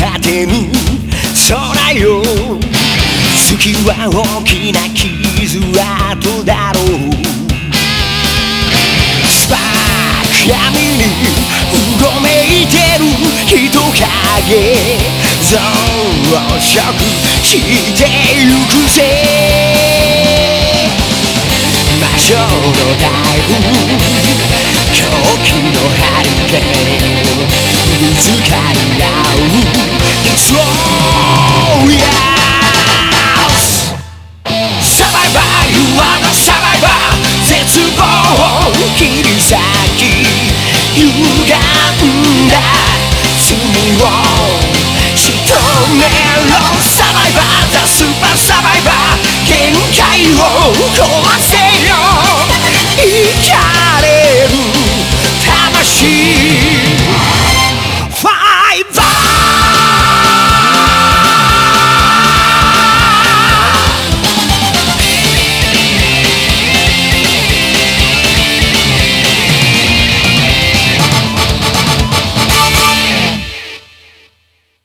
果てぬ空よ。月は大きな傷跡だろう。スパーク闇にうごめいてる。人影増殖してゆくぜ。魔性の大風狂気のハ wrong